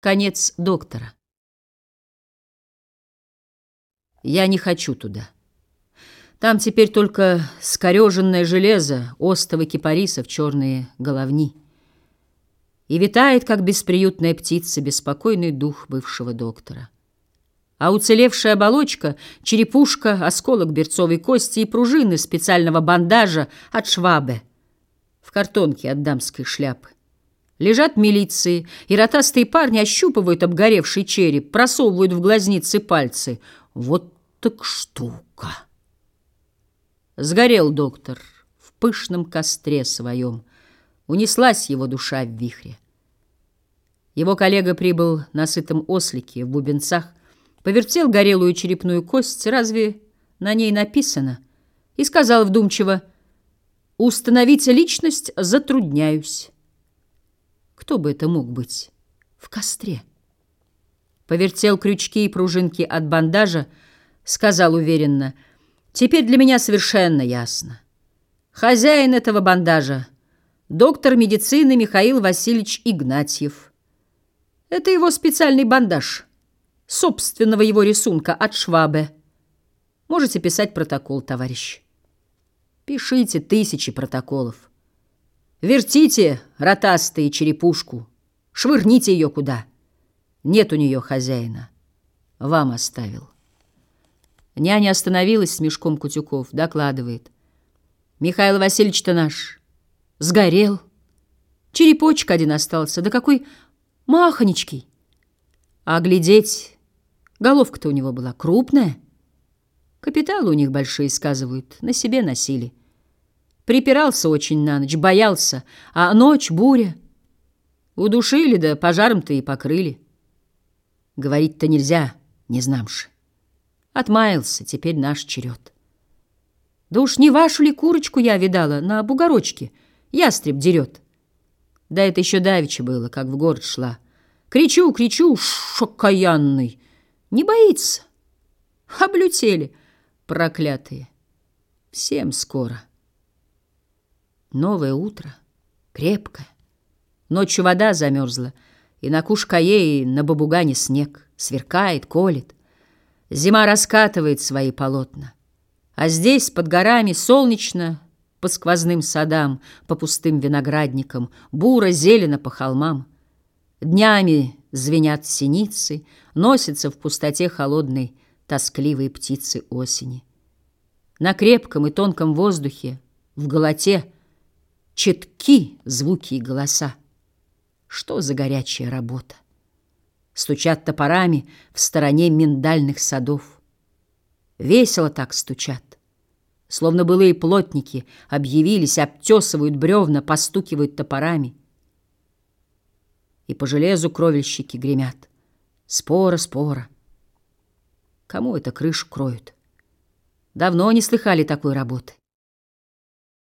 Конец доктора. Я не хочу туда. Там теперь только скореженное железо, остовы кипарисов, черные головни. И витает, как бесприютная птица, беспокойный дух бывшего доктора. А уцелевшая оболочка, черепушка, осколок берцовой кости и пружины специального бандажа от швабе в картонке от дамской шляпы. Лежат милиции, и ротастые парни ощупывают обгоревший череп, просовывают в глазницы пальцы. Вот так штука. Сгорел доктор в пышном костре своем. Унеслась его душа в вихре. Его коллега прибыл на сытом ослике в бубенцах, повертел горелую черепную кость, разве на ней написано, и сказал вдумчиво, «Установить личность затрудняюсь». Кто бы это мог быть? В костре. Повертел крючки и пружинки от бандажа, сказал уверенно, «Теперь для меня совершенно ясно. Хозяин этого бандажа — доктор медицины Михаил Васильевич Игнатьев. Это его специальный бандаж, собственного его рисунка от Швабе. Можете писать протокол, товарищ. Пишите тысячи протоколов. Вертите, ротастые, черепушку, швырните ее куда. Нет у нее хозяина. Вам оставил. Няня остановилась с мешком кутюков, докладывает. Михаил Васильевич-то наш сгорел. Черепочек один остался, да какой махонечкий. А глядеть, головка-то у него была крупная. Капиталы у них большие, сказывают, на себе носили. Припирался очень на ночь, боялся, а ночь — буря. Удушили, да пожаром-то и покрыли. Говорить-то нельзя, не знамши. Отмаялся, теперь наш черед. Да уж не вашу ли курочку я видала на бугорочке? Ястреб дерет. Да это еще давеча было, как в город шла. Кричу, кричу, шокаянный. Не боится. Облютели, проклятые. Всем скоро. Новое утро, крепкое. Ночью вода замерзла, и на Кушкае, и на Бабугане снег. Сверкает, колет. Зима раскатывает свои полотна. А здесь, под горами, солнечно, по сквозным садам, по пустым виноградникам, буро зелено по холмам. Днями звенят синицы, носятся в пустоте холодной тоскливые птицы осени. На крепком и тонком воздухе, в голоте — Четки звуки и голоса. Что за горячая работа? Стучат топорами в стороне миндальных садов. Весело так стучат. Словно былые плотники объявились, обтесывают бревна, постукивают топорами. И по железу кровельщики гремят. Спора, спора. Кому это крышу кроют? Давно не слыхали такой работы.